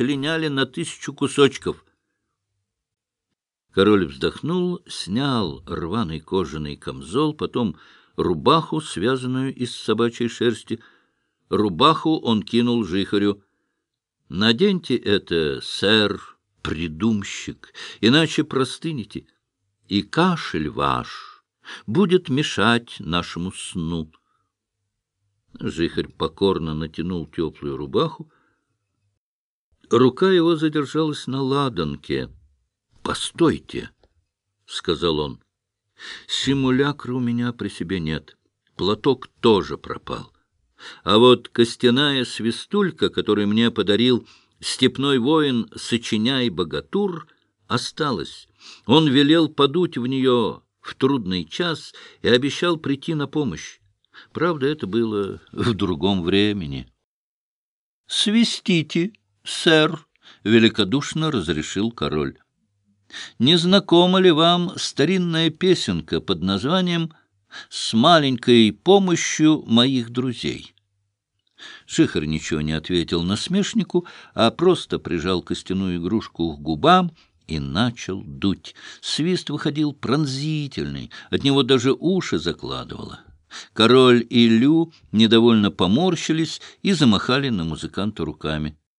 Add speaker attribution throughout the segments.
Speaker 1: расчленяли на тысячу кусочков. Король вздохнул, снял рваный кожаный камзол, потом рубаху, связанную из собачьей шерсти. Рубаху он кинул жихарю. — Наденьте это, сэр, придумщик, иначе простынете, и кашель ваш будет мешать нашему сну. Жихарь покорно натянул теплую рубаху. Рука его задержалась на ладанке. — Постойте, — сказал он. — Симулякра у меня при себе нет. Платок тоже пропал. А вот костяная свистулька, которую мне подарил степной воин Сочиняй Богатур, осталась. Он велел подуть в нее в трудный час и обещал прийти на помощь. Правда, это было в другом времени. — Свистите, сэр, — великодушно разрешил король. — Не знакома ли вам старинная песенка под названием «С маленькой помощью моих друзей»? Шихар ничего не ответил насмешнику, а просто прижал костяную игрушку к губам и начал дуть. Свист выходил пронзительный, от него даже уши закладывало. Король и Лю недовольно поморщились и замахали на музыканта руками. —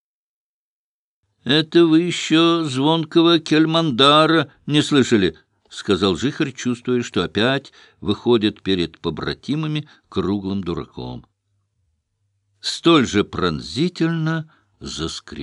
Speaker 1: Это вы еще звонкого кельмандара не слышали? — сказал Жихарь, чувствуя, что опять выходит перед побратимами круглым дураком. Столь же пронзительно заскрипел.